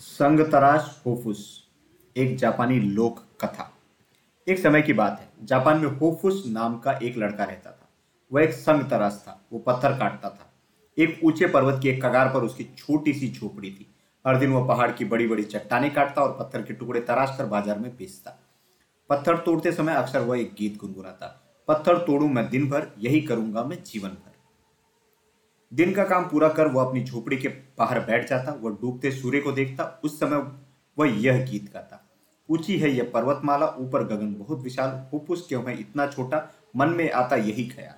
संगतराश होफुस, एक जापानी लोक कथा। एक समय की बात है, जापान में होफुस नाम का एक लड़का रहता था। वह एक संग तराश था, वो पत्थर काटता था। एक ऊँचे पर्वत की एक कगार पर उसकी छोटी सी झोपड़ी थी। हर दिन वह पहाड़ की बड़ी बड़ी चट्टाने काटता और पत्थर के टुकड़े तराश कर बाज़ार में बेचता। पत्थर तोड़ते समय अक्सर वह एक गीत गुनगुनाता, पत्थर तोड़ू मैं दिन भर यही करूँगा मैं जीवन भर दिन का काम पूरा कर वह अपनी झोपड़ी के बाहर बैठ जाता वह डूबते सूर्य को देखता, उस समय वह यह गीत गाता। ऊँची है यह पर्वतमाला, ऊपर गगन बहुत विशाल, हुपुस क्यों है इतना छोटा, मन में आता यही ख्याल।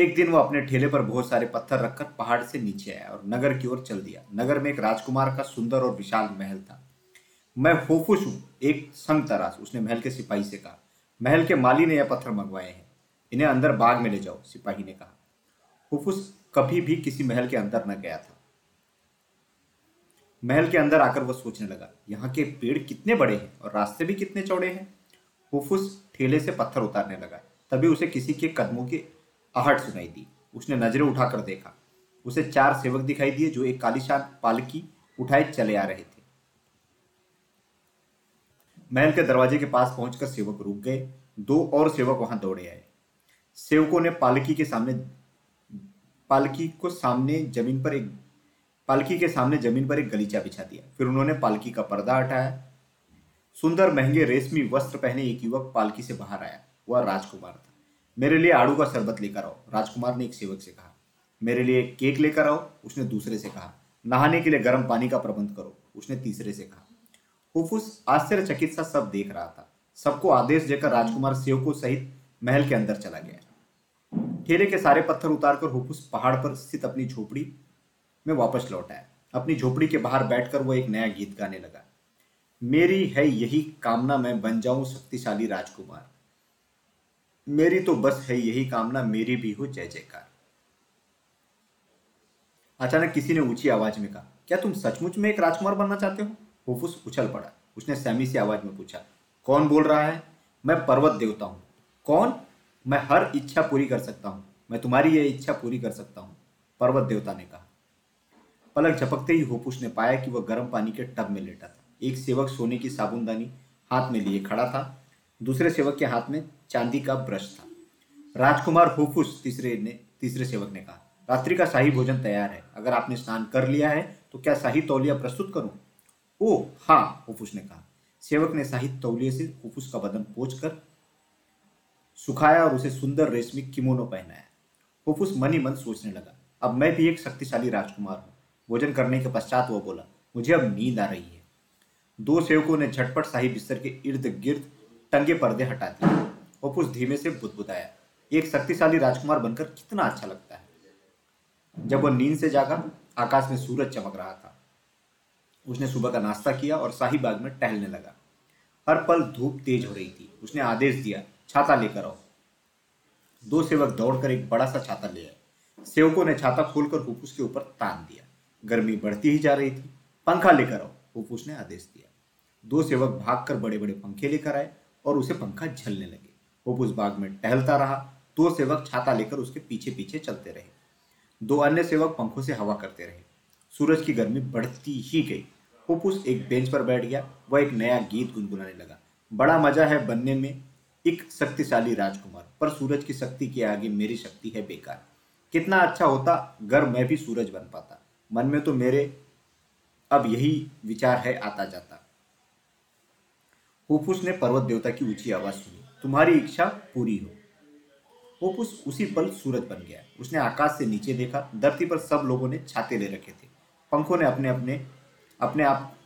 एक दिन वह अपने ठेले पर बहुत सारे पत्थर रखकर पहाड़ से नीचे आया और नगर की ओर चल दिया। नगर में एक राजकुमार का सुंदर और विशाल महल था। मैं होफुस हूँ, एक संग तरास उसने महल के सिपाही से कहा। महल के माली ने यह पत्थर मंगवाए हैं। इन्हें अंदर बाग में ले जाओ, सिपाही ने कहा। हुफुस कभी भी किसी महल के अंदर न गया था। महल के अंदर आकर वह सोचने लगा, यहाँ के पेड़ कितने बड़े हैं और रास्ते भी कितने चौड़े हैं। हुफुस ठेले से पत्थर उतारने लगा, तभी उसे किसी के कदमों की आहट सुनाई दी। उसने नज़रें उठाकर देखा, उसे चार सेवक दिखाई दिए जो एक कालीशान पालकी उठाए चले आ रहे थे। महल के दरवाजे के पास पहुंचकर सेवक रुक गए, दो और सेवक वहाँ दौड़े आए। सेवकों ने पालकी के सामने पालकी को सामने ज़मीन पर एक, पालकी के सामने ज़मीन पर एक गलीचा बिछा दिया। फिर उन्होंने पालकी का पर्दा हटाया। सुंदर महँगे रेशमी वस्त्र पहने एक युवक पालकी से बाहर आया। वह राजकुमार था। मेरे लिए आड़ू का शरबत लेकर आओ, राजकुमार ने एक सेवक से कहा। मेरे लिए केक लेकर आओ, उसने दूसरे से कहा। नहाने के लिए गर्म पानी का प्रबंध करो, उसने तीसरे से कहा। हुफुस आश्चर्यचकित सा सब देख रहा था। सबको आदेश देकर राजकुमार सेवकों सहित महल के अंदर चला गया। ठेले के सारे पत्थर उतारकर हुफुस पहाड़ पर स्थित अपनी झोपड़ी में वापस लौट आया। अपनी झोपड़ी के बाहर बैठकर वो एक नया गीत गाने लगा। मेरी है यही कामना, मैं बन जाऊँ शक्तिशाली राजकुमार। मेरी तो बस है यही कामना, मेरी भी हो जय जयकार। अचानक किसी ने ऊँची आवाज़ में कहा, क्या तुम सचमुच में एक राजकुमार बनना चाहते हो? हुफुस उछल पड़ा। उसने सैमी से आवाज़ में पूछा, कौन बोल रहा है? मैं पर्वत देवता हूँ। कौन? मैं हर इच्छा पूरी कर सकता हूँ। मैं तुम्हारी यह इच्छा पूरी कर सकता हूँ, पर्वत देवता ने कहा। पलक झपकते ही होपुष ने पाया कि वह गर्म पानी के टब में लेटा था। एक सेवक सोने की साबुनदानी हाथ में लिए खड़ा था, दूसरे सेवक के हाथ में चांदी का ब्रश था। राजकुमार होफुस तीसरे ने, तीसरे सेवक ने कहा, रात्रि का शाही भोजन तैयार है। अगर आपने स्नान कर लिया है तो क्या शाही तौलिया प्रस्तुत करूँ? ओ हाँ हुफुस ने कहा। सेवक ने शाही तौलिया से हुफुस का बदन पोच कर सुखाया और उसे सुंदर रेशमी किमोनो पहनाया। फुफुस मन ही मन सोचने लगा, अब मैं भी एक शक्तिशाली राजकुमार हूँ। भोजन करने के पश्चात वो बोला, मुझे अब नींद आ रही है। दो सेवकों ने झटपट शाही बिस्तर के इर्द गिर्द टंगे पर्दे हटा दिए। फुफुस धीमे से बुदबुदाया, एक शक्तिशाली राजकुमार बनकर कितना अच्छा लगता है। जब वह नींद से जागा, आकाश में सूरज चमक रहा था। उसने सुबह का नाश्ता किया और शाही बाग में टहलने लगा। हर पल धूप तेज हो रही थी। उसने आदेश दिया छाता लेकर आओ। दो सेवक दौड़कर एक बड़ा सा छाता ले आए। सेवकों ने छाता खोलकर हुफूस के ऊपर तान दिया। गर्मी बढ़ती ही जा रही थी। पंखा लेकर आओ, हुफूस ने आदेश दिया। दो सेवक भागकर बड़े बड़े पंखे लेकर आए और उसे पंखा झलने लगे। हुफूस बाग में टहलता रहा। दो सेवक छाता लेकर उसके पीछे पीछे चलते रहे। दो अन्य सेवक पंखों से हवा करते रहे। सूरज की गर्मी बढ़ती ही गई। हुफूस एक बेंच पर बैठ गया। वह एक नया गीत गुनगुनाने लगा। बड़ा मज़ा है बनने में। एक शक्तिशाली राजकुमार, पर सूरज की शक्ति के आगे मेरी शक्ति है बेकार। कितना अच्छा होता अगर मैं भी सूरज बन पाता। मन में तो मेरे, अब यही विचार है आता जाता। होपुस ने पर्वत देवता की ऊँची आवाज़ सुनी। तुम्हारी इच्छा पूरी हो। होपुस उसी पल सूरज बन गया। उसने आकाश से नीचे देखा। धरती पर सब लोगों ने छाते ले रखे थे। पंखों ने अपने अपने अपने आप,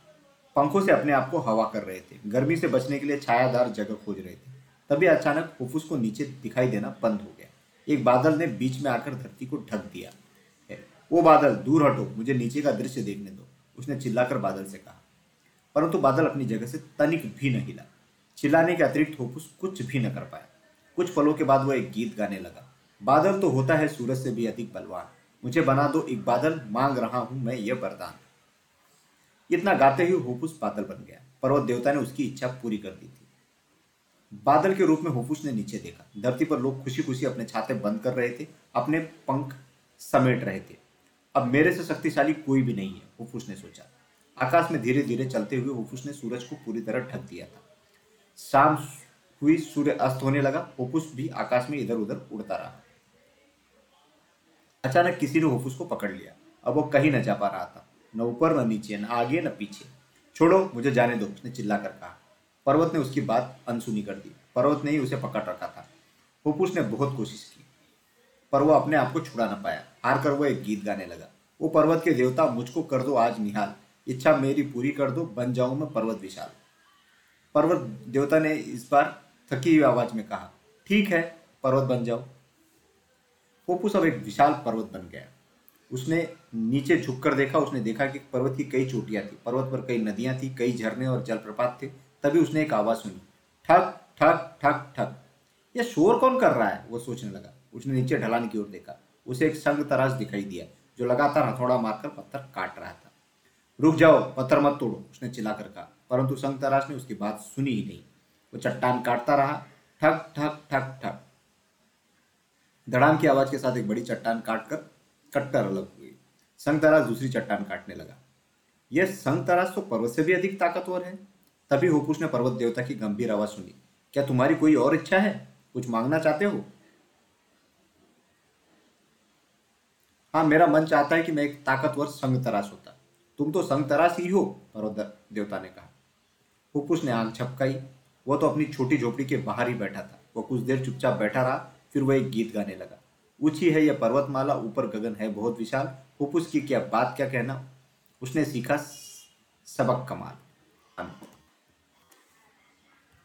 पंखों से अपने आप को हवा कर रहे थे। गर्मी से बचने के लिए छायादार जगह खोज रहे थे। तभी अचानक फुफ्फुस को नीचे दिखाई देना बंद हो गया। एक बादल ने बीच में आकर धरती को ढक दिया। है, वो बादल, दूर हटो, मुझे नीचे का दृश्य देखने दो, उसने चिल्लाकर बादल से कहा। परंतु बादल अपनी जगह से तनिक भी न हिला। चिल्लाने के अतिरिक्त होपुस कुछ भी न कर पाया। कुछ पलों के बाद वह एक गीत गाने लगा। बादल तो होता है सूरज से भी अधिक बलवान। मुझे बना दो एक बादल, मांग रहा हूँ मैं यह वरदान। इतना गाते हुए होपुस बादल बन गया। पर्वत देवता ने उसकी इच्छा पूरी कर दी थी। बादल के रूप में हुफुस ने नीचे देखा। धरती पर लोग खुशी खुशी अपने छाते बंद कर रहे थे, अपने पंख समेट रहे थे। अब मेरे से शक्तिशाली कोई भी नहीं है, हुफुस ने सोचा। आकाश में धीरे धीरे चलते हुए हुफुस ने सूरज को पूरी तरह ढक दिया था। शाम हुई, सूर्य अस्त होने लगा। हुफुस भी आकाश में इधर उधर उड़ता रहा। अचानक किसी ने हुफुस को पकड़ लिया। अब वो कहीं न जा पा रहा था। न ऊपर, न नीचे, न आगे, न पीछे। छोड़ो, मुझे जाने दो, उसने चिल्ला कर कहा। पर्वत ने उसकी बात अनसुनी कर दी। पर्वत ने ही उसे पकड़ रखा था। हुफुस ने बहुत कोशिश की, पर वो अपने आप को छुड़ा ना पाया। हार कर वो एक गीत गाने लगा। वो पर्वत के देवता, मुझको कर दो आज निहाल। इच्छा मेरी पूरी कर दो, बन जाऊँ मैं पर्वत विशाल। पर्वत देवता ने इस बार थकी हुई आवाज़ में कहा, ठीक है, पर्वत बन जाओ। पोपुस अब एक विशाल पर्वत बन गया। उसने नीचे झुककर देखा, उसने देखा कि पर्वत की कई चोटियाँ थी। पर्वत पर कई नदियाँ थी, कई झरने और जलप्रपात थे। तभी उसने एक आवाज़ सुनी। ठक ठक ठक ठक। यह शोर कौन कर रहा है? वो सोचने लगा। उसने नीचे ढलान की ओर देखा। उसे एक संग तराश दिखाई दिया, जो लगातार हथौड़ा मारकर पत्थर काट रहा था। रुक जाओ, पत्थर मत तोड़ो, उसने चिल्लाकर कहा। परंतु संग तराश ने उसकी बात सुनी ही नहीं। वो चट्टान काटता रहा। ठक ठक ठक ठक। धड़ाम की आवाज़ के साथ एक बड़ी चट्टान काटकर कट्टर अलग हुई संग तराश दूसरी चट्टान काटने लगा। यह संग तराश तो पर्वत से भी अधिक ताकतवर है। तभी हुकुश ने पर्वत देवता की गंभीर आवाज़ सुनी। क्या तुम्हारी कोई और इच्छा है? कुछ मांगना चाहते हो? हाँ मेरा मन चाहता है कि मैं एक ताकतवर संग तराश होता। तुम तो संग तराश ही हो, पर्वत देवता ने कहा। हुकुश ने आँख छपकाई। वो तो अपनी छोटी झोपड़ी के बाहर ही बैठा था। वो कुछ देर चुपचाप बैठा रहा, फिर वह एक गीत गाने लगा। ऊँची है यह पर्वतमाला, ऊपर गगन है बहुत विशाल। हुपुस की क्या बात, क्या कहना? उसने सीखा, सबक कमाल।